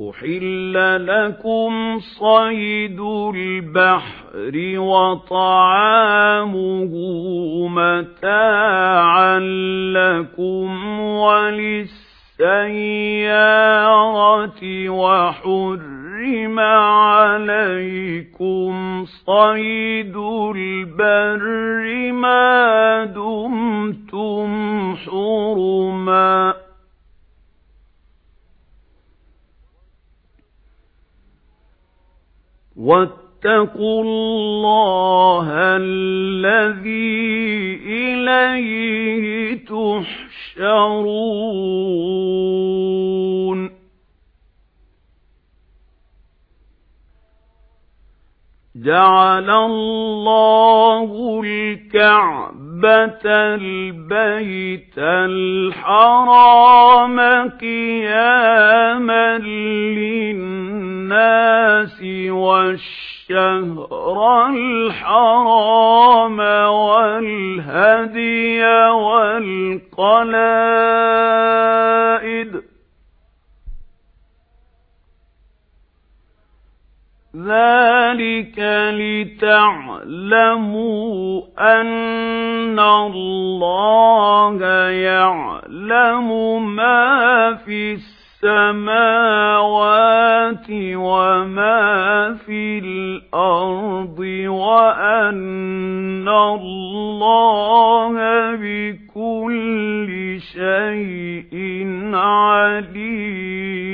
أُحِلَّ لَكُمْ صَيْدُ الْبَحْرِ وَطَعَامُهُ مَتَاعًا لَكُمْ وَلِلسَّيَّارَةِ وَحُرِّمَ عَلَيْكُمْ صَيْدُ الْبَرِّ مَا دُمْتُمْ حُرُمًا وَاتَّقُوا اللَّهَ الَّذِي إِلَيْهِ تُحْشَرُونَ. جَعَلَ اللَّهُ الْكَعْبَةَ الْبَيْتَ الْحَرَامَ قِيَامًا لِلنَّاسِ وَالشَّهْرَ الْحَرَامَ وَالْهَدْيَ وَالْقَلَائِدَ. ذَلِكَ لِتَعْلَمُوا أَنَّ اللَّهَ يَعْلَمُ مَا فِي السَّمَاوَاتِ وَمَا فِي الْأَرْضِ وَأَنَّ اللَّهَ بِكُلِّ شَيْءٍ عَلِيمٌ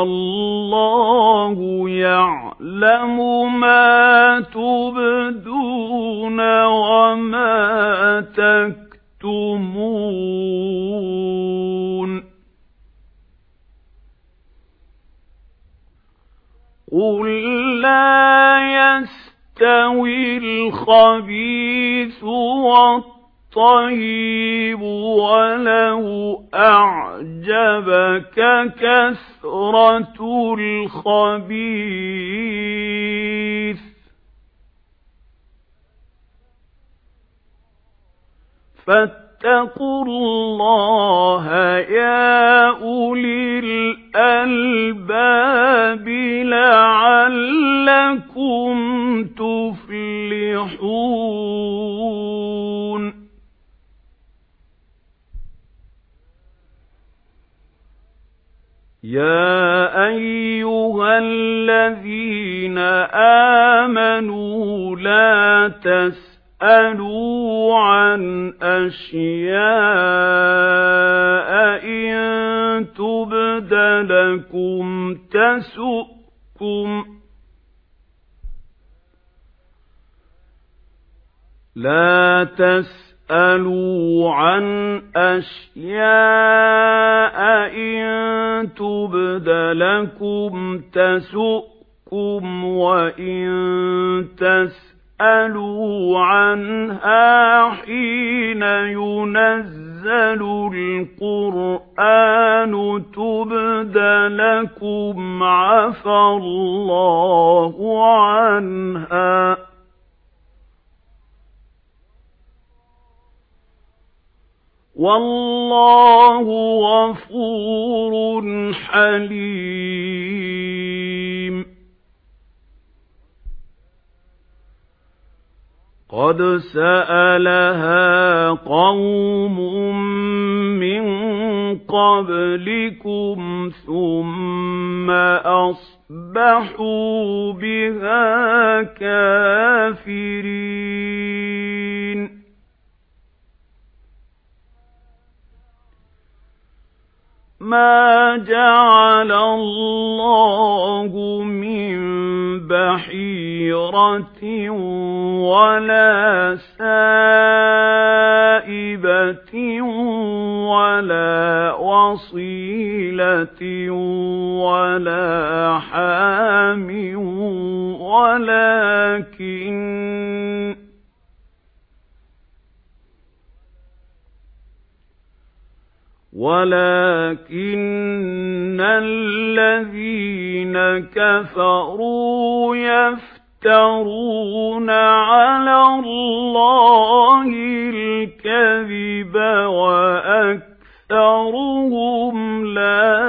وَاللَّهُ يَعْلَمُ مَا تُبْدُونَ وَمَا تَكْتُمُونَ. قُل لَّا يَسْتَوِي الْخَبِيثُ وَالطَّيِّبُ وَلَوْ أَعْجَبَكَ كَثْرَةُ الْخَبِيثِ. فَاتَّقُوا اللَّهَ يَا أُولِي الْأَلْبَابِ لَعَلَّكُمْ تُفْلِحُونَ. يَا أَيُّهَا الَّذِينَ آمَنُوا لَا تَسْأَلُوا عَنْ أَشْيَاءَ إِن تُبْدَ لَكُمْ تَسُؤْكُمْ لَا تَسْأَلُوا عَنْ أَشْيَاءَ إِن تُبْدَ لَكُمْ تَسُؤْكُمْ وَإِن تَسْأَلُوا عَنْهَا حِينَ يُنَزَّلُ الْقُرْآنُ تُبْدَ لَكُمْ عَفَا اللَّهُ عَنْهَا وَاللَّهُ غَفُورٌ حَلِيمٌ. قَدْ سَأَلَهَا قَوْمٌ مِّن قَبْلِكُمْ ثُمَّ أَصْبَحُوا بِهَا كَافِرِينَ. مَا جَعَلَ اللَّهُ مِن بحيرة ولا سائبة ولا وصيلة ولا حام ولكن وَلَكِنَّ الَّذِينَ كَفَرُوا يَفْتَرُونَ عَلَى اللَّهِ الْكَذِبَ وَأَكْثَرُهُمْ لَا